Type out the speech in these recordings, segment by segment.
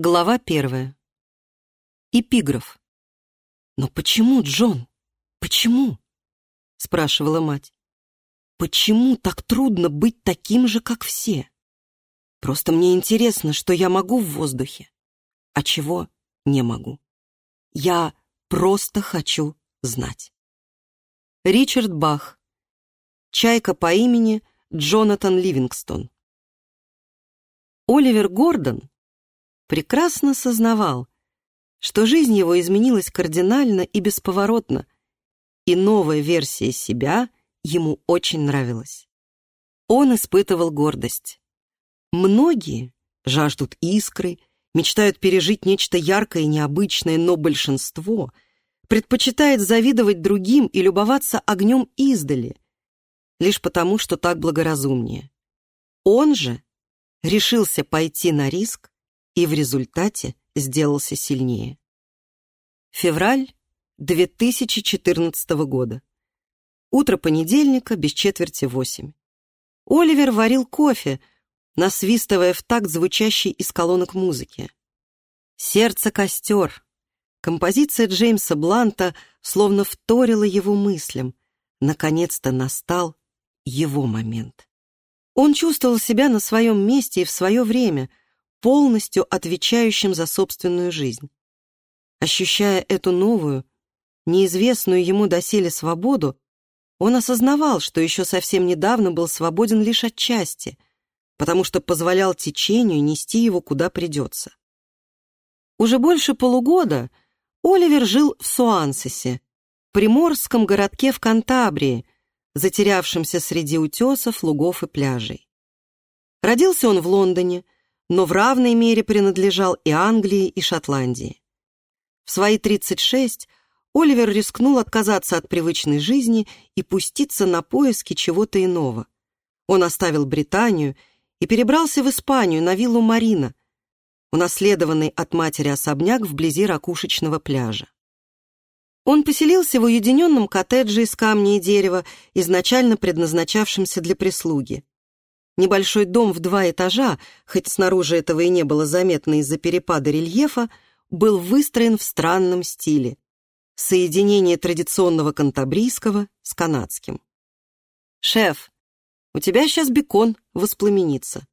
Глава первая. Эпиграф. «Но почему, Джон? Почему?» — спрашивала мать. «Почему так трудно быть таким же, как все? Просто мне интересно, что я могу в воздухе, а чего не могу. Я просто хочу знать». Ричард Бах. Чайка по имени Джонатан Ливингстон. Оливер Гордон прекрасно сознавал, что жизнь его изменилась кардинально и бесповоротно, и новая версия себя ему очень нравилась. Он испытывал гордость. Многие жаждут искры, мечтают пережить нечто яркое и необычное, но большинство предпочитает завидовать другим и любоваться огнем издали, лишь потому, что так благоразумнее. Он же решился пойти на риск и в результате сделался сильнее. Февраль 2014 года. Утро понедельника, без четверти восемь. Оливер варил кофе, насвистывая в такт звучащий из колонок музыки. «Сердце-костер». Композиция Джеймса Бланта словно вторила его мыслям. Наконец-то настал его момент. Он чувствовал себя на своем месте и в свое время, полностью отвечающим за собственную жизнь. Ощущая эту новую, неизвестную ему доселе свободу, он осознавал, что еще совсем недавно был свободен лишь отчасти, потому что позволял течению нести его куда придется. Уже больше полугода Оливер жил в Суансесе, приморском городке в Кантабрии, затерявшемся среди утесов, лугов и пляжей. Родился он в Лондоне, но в равной мере принадлежал и Англии, и Шотландии. В свои 36 Оливер рискнул отказаться от привычной жизни и пуститься на поиски чего-то иного. Он оставил Британию и перебрался в Испанию на виллу Марина, унаследованный от матери особняк вблизи ракушечного пляжа. Он поселился в уединенном коттедже из камня и дерева, изначально предназначавшемся для прислуги. Небольшой дом в два этажа, хоть снаружи этого и не было заметно из-за перепада рельефа, был выстроен в странном стиле. Соединение традиционного кантабрийского с канадским. «Шеф, у тебя сейчас бекон воспламенится».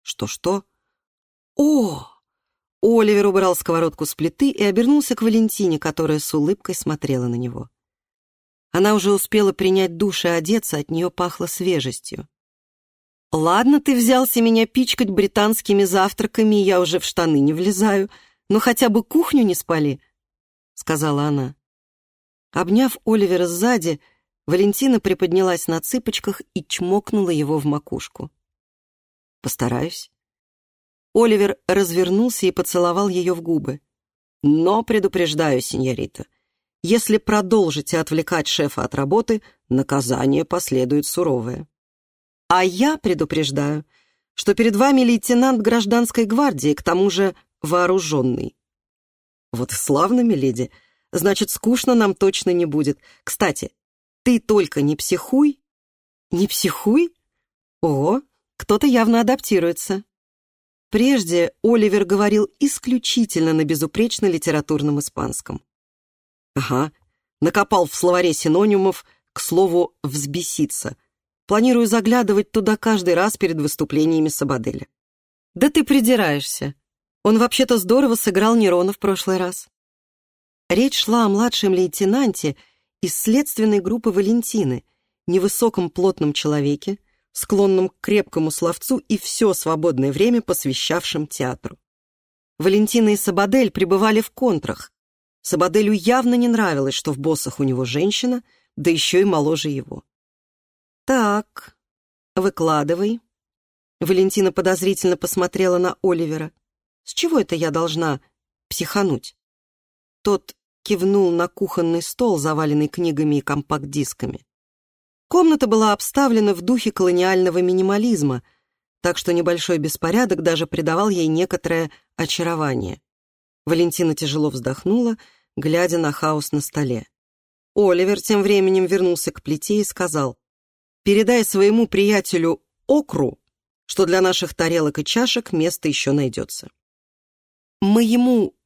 «Что-что?» «О!» Оливер убрал сковородку с плиты и обернулся к Валентине, которая с улыбкой смотрела на него. Она уже успела принять душ и одеться, от нее пахло свежестью. «Ладно, ты взялся меня пичкать британскими завтраками, я уже в штаны не влезаю, но хотя бы кухню не спали», — сказала она. Обняв Оливера сзади, Валентина приподнялась на цыпочках и чмокнула его в макушку. «Постараюсь». Оливер развернулся и поцеловал ее в губы. «Но предупреждаю, сеньорита, если продолжите отвлекать шефа от работы, наказание последует суровое». А я предупреждаю, что перед вами лейтенант гражданской гвардии, к тому же вооруженный. Вот славно, миледи. Значит, скучно нам точно не будет. Кстати, ты только не психуй. Не психуй? Ого, кто-то явно адаптируется. Прежде Оливер говорил исключительно на безупречно литературном испанском. Ага, накопал в словаре синонимов к слову «взбеситься», Планирую заглядывать туда каждый раз перед выступлениями Сабаделя. Да ты придираешься. Он вообще-то здорово сыграл Нерона в прошлый раз. Речь шла о младшем лейтенанте из следственной группы Валентины, невысоком плотном человеке, склонном к крепкому словцу и все свободное время посвящавшем театру. Валентина и Сабадель пребывали в контрах. Сабаделю явно не нравилось, что в боссах у него женщина, да еще и моложе его. «Так, выкладывай». Валентина подозрительно посмотрела на Оливера. «С чего это я должна психануть?» Тот кивнул на кухонный стол, заваленный книгами и компакт-дисками. Комната была обставлена в духе колониального минимализма, так что небольшой беспорядок даже придавал ей некоторое очарование. Валентина тяжело вздохнула, глядя на хаос на столе. Оливер тем временем вернулся к плите и сказал, Передай своему приятелю Окру, что для наших тарелок и чашек место еще найдется. моему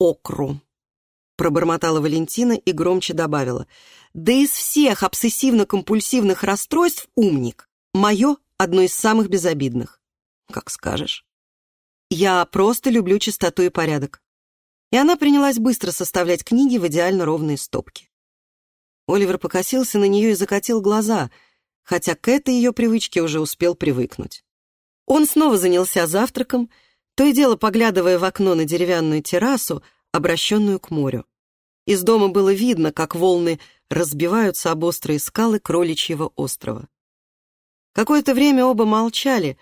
окру», — пробормотала Валентина и громче добавила. «Да из всех обсессивно-компульсивных расстройств умник. Мое — одно из самых безобидных». «Как скажешь». «Я просто люблю чистоту и порядок». И она принялась быстро составлять книги в идеально ровные стопки. Оливер покосился на нее и закатил глаза, хотя к этой ее привычке уже успел привыкнуть. Он снова занялся завтраком, то и дело поглядывая в окно на деревянную террасу, обращенную к морю. Из дома было видно, как волны разбиваются об острые скалы кроличьего острова. Какое-то время оба молчали,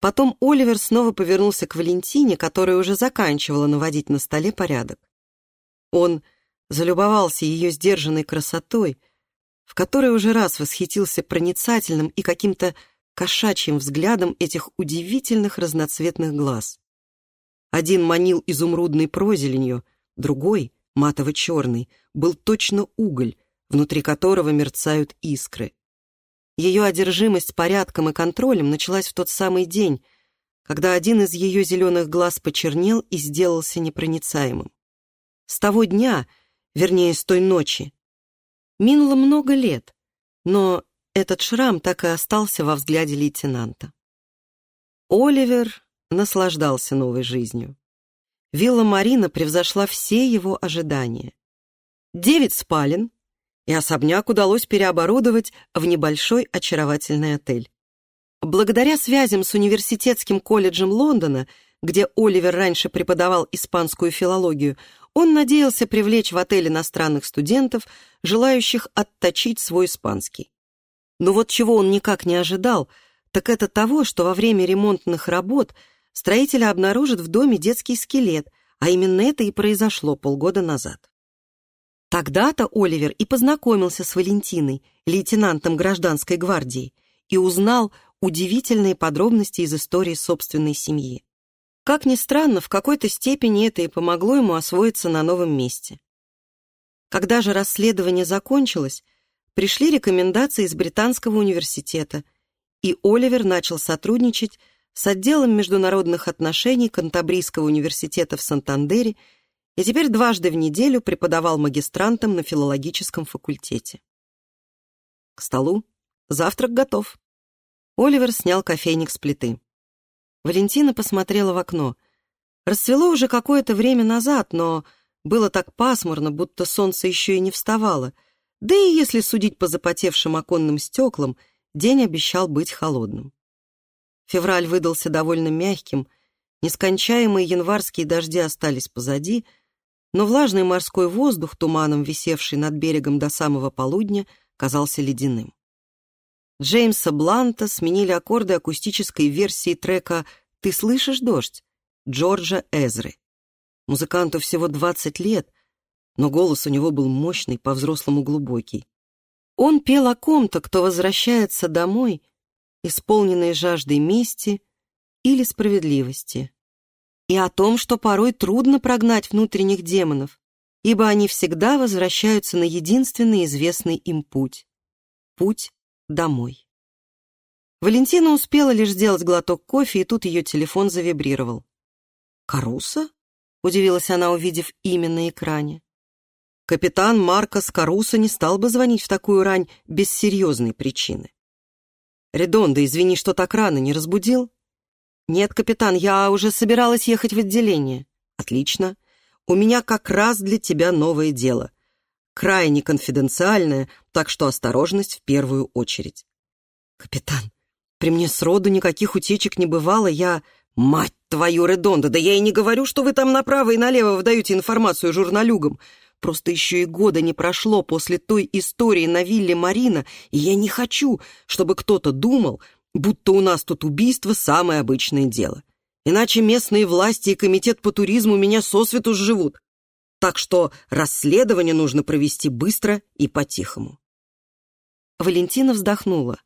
потом Оливер снова повернулся к Валентине, которая уже заканчивала наводить на столе порядок. Он залюбовался ее сдержанной красотой, в которой уже раз восхитился проницательным и каким-то кошачьим взглядом этих удивительных разноцветных глаз. Один манил изумрудной прозеленью, другой, матово-черный, был точно уголь, внутри которого мерцают искры. Ее одержимость порядком и контролем началась в тот самый день, когда один из ее зеленых глаз почернел и сделался непроницаемым. С того дня, вернее, с той ночи, минуло много лет, но этот шрам так и остался во взгляде лейтенанта. Оливер наслаждался новой жизнью. Вилла Марина превзошла все его ожидания. Девять спален, и особняк удалось переоборудовать в небольшой очаровательный отель. Благодаря связям с университетским колледжем Лондона, где Оливер раньше преподавал испанскую филологию, он надеялся привлечь в отель иностранных студентов, желающих отточить свой испанский. Но вот чего он никак не ожидал, так это того, что во время ремонтных работ строители обнаружат в доме детский скелет, а именно это и произошло полгода назад. Тогда-то Оливер и познакомился с Валентиной, лейтенантом гражданской гвардии, и узнал удивительные подробности из истории собственной семьи. Как ни странно, в какой-то степени это и помогло ему освоиться на новом месте. Когда же расследование закончилось, пришли рекомендации из Британского университета, и Оливер начал сотрудничать с отделом международных отношений Кантабрийского университета в Сантандере и теперь дважды в неделю преподавал магистрантам на филологическом факультете. К столу. Завтрак готов. Оливер снял кофейник с плиты. Валентина посмотрела в окно. Расцвело уже какое-то время назад, но было так пасмурно, будто солнце еще и не вставало — да и если судить по запотевшим оконным стеклам, день обещал быть холодным. Февраль выдался довольно мягким, нескончаемые январские дожди остались позади, но влажный морской воздух, туманом висевший над берегом до самого полудня, казался ледяным. Джеймса Бланта сменили аккорды акустической версии трека «Ты слышишь дождь?» Джорджа Эзры. Музыканту всего 20 лет — но голос у него был мощный, по-взрослому глубокий. Он пел о ком-то, кто возвращается домой, исполненный жаждой мести или справедливости, и о том, что порой трудно прогнать внутренних демонов, ибо они всегда возвращаются на единственный известный им путь — путь домой. Валентина успела лишь сделать глоток кофе, и тут ее телефон завибрировал. «Каруса?» — удивилась она, увидев имя на экране. Капитан Марко Скоруса не стал бы звонить в такую рань без серьезной причины. «Редонда, извини, что так рано, не разбудил?» «Нет, капитан, я уже собиралась ехать в отделение». «Отлично. У меня как раз для тебя новое дело. Крайне конфиденциальное, так что осторожность в первую очередь». «Капитан, при мне сроду никаких утечек не бывало, я...» «Мать твою, Редонда, да я и не говорю, что вы там направо и налево выдаете информацию журналюгам. Просто еще и года не прошло после той истории на вилле Марина, и я не хочу, чтобы кто-то думал, будто у нас тут убийство — самое обычное дело. Иначе местные власти и комитет по туризму меня сосвету сживут. Так что расследование нужно провести быстро и по-тихому. Валентина вздохнула.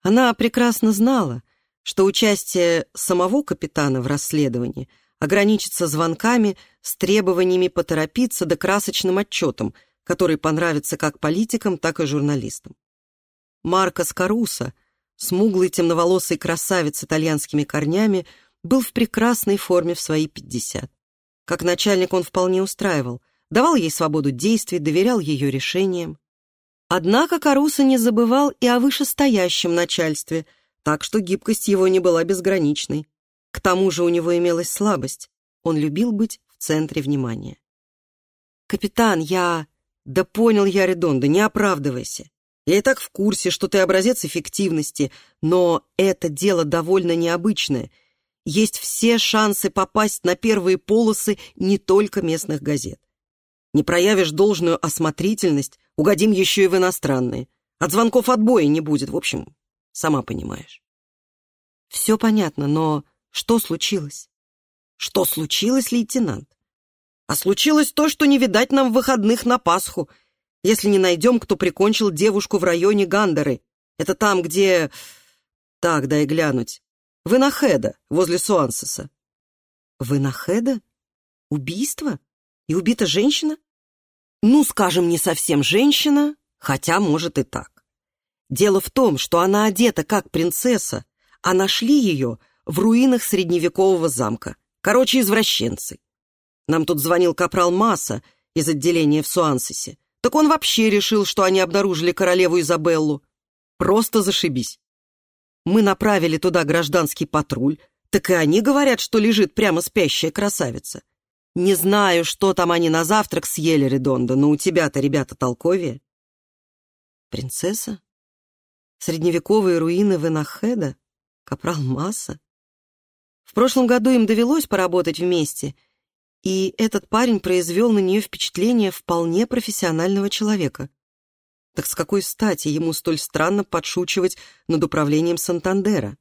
Она прекрасно знала, что участие самого капитана в расследовании — ограничиться звонками с требованиями поторопиться да красочным отчетом, который понравится как политикам, так и журналистам. Марко Скоруса, смуглый темноволосый красавец с итальянскими корнями, был в прекрасной форме в свои 50. Как начальник он вполне устраивал, давал ей свободу действий, доверял ее решениям. Однако Каруса не забывал и о вышестоящем начальстве, так что гибкость его не была безграничной. К тому же у него имелась слабость. Он любил быть в центре внимания. «Капитан, я...» «Да понял я, Редонда, не оправдывайся. Я и так в курсе, что ты образец эффективности, но это дело довольно необычное. Есть все шансы попасть на первые полосы не только местных газет. Не проявишь должную осмотрительность, угодим еще и в иностранные. От звонков отбоя не будет, в общем, сама понимаешь. Все понятно, но что случилось? Что случилось, лейтенант? А случилось то, что не видать нам выходных на Пасху, если не найдем, кто прикончил девушку в районе Гандеры. Это там, где... Так, дай глянуть. Винахеда, возле Суансеса. Винахеда? Убийство? И убита женщина? Ну, скажем, не совсем женщина, хотя, может, и так. Дело в том, что она одета как принцесса, а нашли ее в руинах средневекового замка. Короче, извращенцы. Нам тут звонил капрал Масса из отделения в Суансесе. Так он вообще решил, что они обнаружили королеву Изабеллу. Просто зашибись. Мы направили туда гражданский патруль, так и они говорят, что лежит прямо спящая красавица. Не знаю, что там они на завтрак съели, Редонда, но у тебя-то ребята толковее. Принцесса? Средневековые руины Венахеда? Капрал Масса? В прошлом году им довелось поработать вместе — и этот парень произвел на нее впечатление вполне профессионального человека. Так с какой стати ему столь странно подшучивать над управлением Сантандера?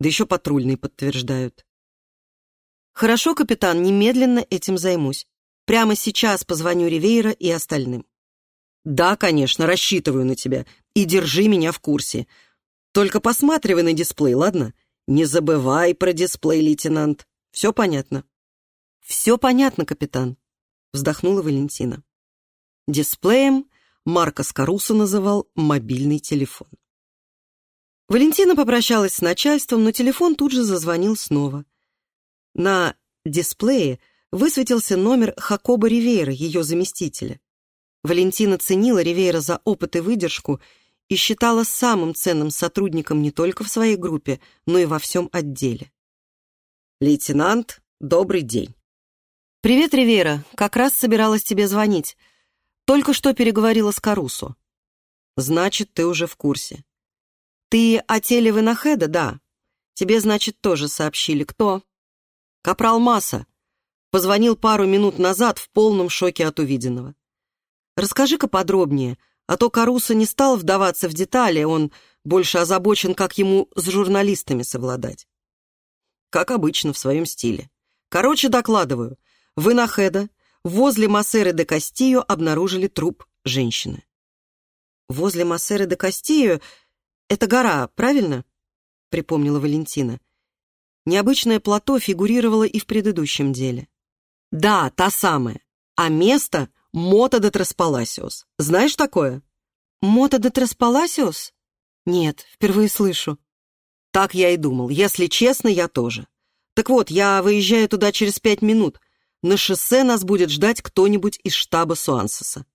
Да еще патрульные подтверждают. «Хорошо, капитан, немедленно этим займусь. Прямо сейчас позвоню Ривейра и остальным». «Да, конечно, рассчитываю на тебя. И держи меня в курсе. Только посматривай на дисплей, ладно? Не забывай про дисплей, лейтенант. Все понятно?» «Все понятно, капитан», — вздохнула Валентина. Дисплеем Марко Каруса называл мобильный телефон. Валентина попрощалась с начальством, но телефон тут же зазвонил снова. На дисплее высветился номер Хакоба Ривейра, ее заместителя. Валентина ценила Ривейра за опыт и выдержку и считала самым ценным сотрудником не только в своей группе, но и во всем отделе. «Лейтенант, добрый день!» «Привет, Ривера. Как раз собиралась тебе звонить. Только что переговорила с Карусо». «Значит, ты уже в курсе». «Ты о теле Винахеда, да. Тебе, значит, тоже сообщили. Кто?» «Капрал Масса. Позвонил пару минут назад в полном шоке от увиденного. Расскажи-ка подробнее, а то Каруса не стал вдаваться в детали, он больше озабочен, как ему с журналистами совладать. Как обычно, в своем стиле. Короче, докладываю. В Инахеда возле Массеры де Кастио обнаружили труп женщины. «Возле Массеры де Кастио это гора, правильно?» — припомнила Валентина. Необычное плато фигурировало и в предыдущем деле. «Да, та самая. А место — Мота де Траспаласиос. Знаешь такое?» «Мота де Траспаласиос?» «Нет, впервые слышу». «Так я и думал. Если честно, я тоже. Так вот, я выезжаю туда через пять минут. На шоссе нас будет ждать кто-нибудь из штаба Суансеса.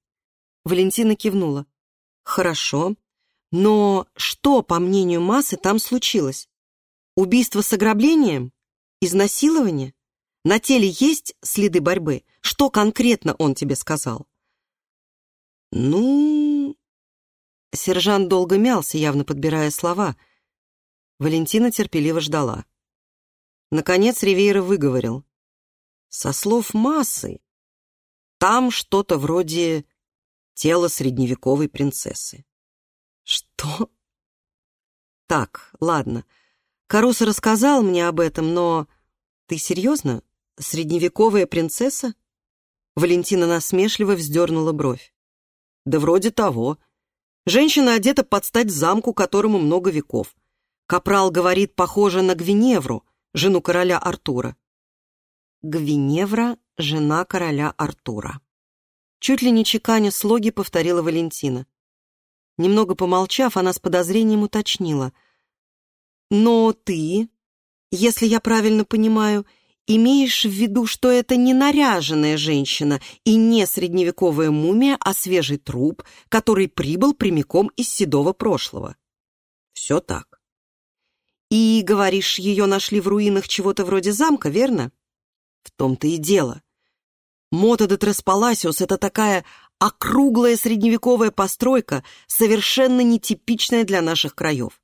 Валентина кивнула. Хорошо. Но что, по мнению массы, там случилось? Убийство с ограблением? Изнасилование? На теле есть следы борьбы? Что конкретно он тебе сказал? Ну... Сержант долго мялся, явно подбирая слова. Валентина терпеливо ждала. Наконец Ривейра выговорил. Со слов массы, там что-то вроде тела средневековой принцессы. Что? Так, ладно. Каруса рассказал мне об этом, но... Ты серьезно? Средневековая принцесса? Валентина насмешливо вздернула бровь. Да вроде того. Женщина одета под стать замку, которому много веков. Капрал говорит, похоже на Гвиневру, жену короля Артура. Гвиневра, жена короля Артура. Чуть ли не чеканя слоги повторила Валентина. Немного помолчав, она с подозрением уточнила. «Но ты, если я правильно понимаю, имеешь в виду, что это не наряженная женщина и не средневековая мумия, а свежий труп, который прибыл прямиком из седого прошлого? Все так. И, говоришь, ее нашли в руинах чего-то вроде замка, верно? В том-то и дело. Мота де Треспаласиус — это такая округлая средневековая постройка, совершенно нетипичная для наших краев.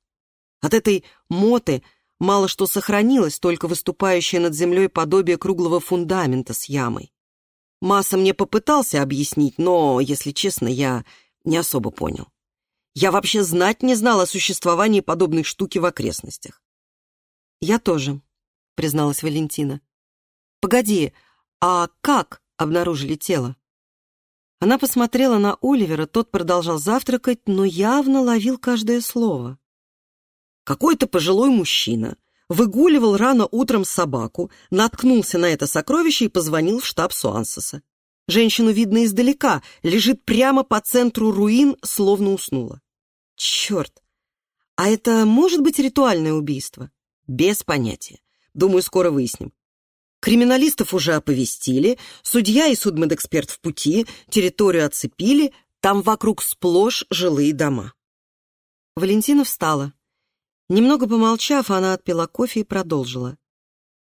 От этой моты мало что сохранилось, только выступающее над землей подобие круглого фундамента с ямой. Масса мне попытался объяснить, но, если честно, я не особо понял. Я вообще знать не знал о существовании подобной штуки в окрестностях. «Я тоже», — призналась Валентина. «Погоди, а как обнаружили тело?» Она посмотрела на Оливера, тот продолжал завтракать, но явно ловил каждое слово. Какой-то пожилой мужчина выгуливал рано утром собаку, наткнулся на это сокровище и позвонил в штаб Суансеса. Женщину видно издалека, лежит прямо по центру руин, словно уснула. Черт! А это может быть ритуальное убийство? Без понятия. Думаю, скоро выясним. Криминалистов уже оповестили, судья и судмедэксперт в пути, территорию оцепили, там вокруг сплошь жилые дома. Валентина встала. Немного помолчав, она отпила кофе и продолжила.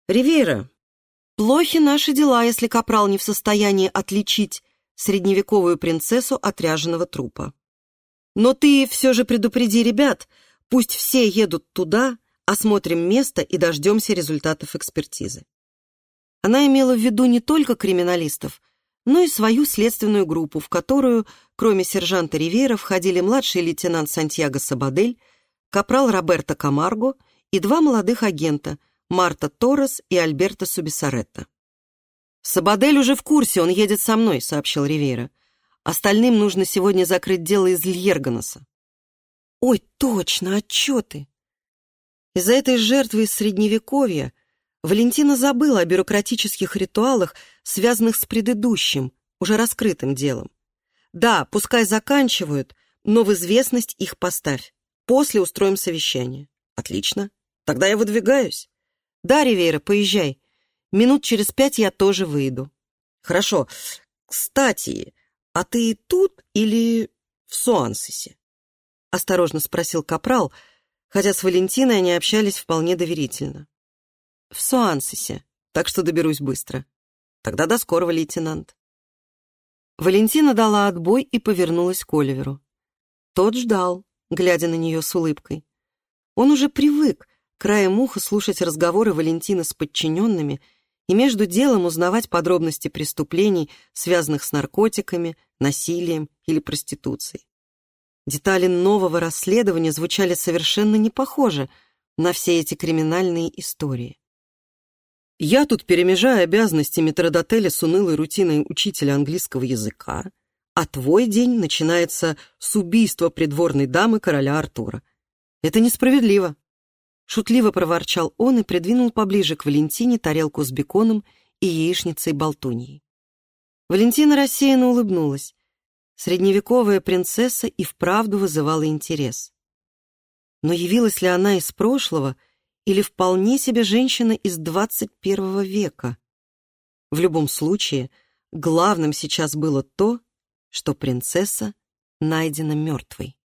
«Ривейра, плохи наши дела, если капрал не в состоянии отличить средневековую принцессу от ряженого трупа. Но ты все же предупреди ребят, пусть все едут туда, осмотрим место и дождемся результатов экспертизы. Она имела в виду не только криминалистов, но и свою следственную группу, в которую, кроме сержанта Ривера, входили младший лейтенант Сантьяго Сабадель, капрал Роберто Камарго и два молодых агента Марта Торрес и Альберто Субисаретто. «Сабадель уже в курсе, он едет со мной», — сообщил Ривейра. «Остальным нужно сегодня закрыть дело из Льерганеса». «Ой, точно, отчеты!» Из-за этой жертвы из Средневековья Валентина забыла о бюрократических ритуалах, связанных с предыдущим, уже раскрытым делом. Да, пускай заканчивают, но в известность их поставь. После устроим совещание. Отлично. Тогда я выдвигаюсь. Да, Ривейра, поезжай. Минут через пять я тоже выйду. Хорошо. Кстати, а ты тут или в Суансисе? Осторожно спросил Капрал, хотя с Валентиной они общались вполне доверительно в Суансисе, так что доберусь быстро. Тогда до скорого, лейтенант. Валентина дала отбой и повернулась к Оливеру. Тот ждал, глядя на нее с улыбкой. Он уже привык краем уха слушать разговоры Валентины с подчиненными и между делом узнавать подробности преступлений, связанных с наркотиками, насилием или проституцией. Детали нового расследования звучали совершенно не похоже на все эти криминальные истории. Я тут перемежаю обязанности метродотеля с унылой рутиной учителя английского языка, а твой день начинается с убийства придворной дамы короля Артура. Это несправедливо. Шутливо проворчал он и придвинул поближе к Валентине тарелку с беконом и яичницей-болтуньей. Валентина рассеянно улыбнулась. Средневековая принцесса и вправду вызывала интерес. Но явилась ли она из прошлого — или вполне себе женщина из 21 века. В любом случае, главным сейчас было то, что принцесса найдена мертвой.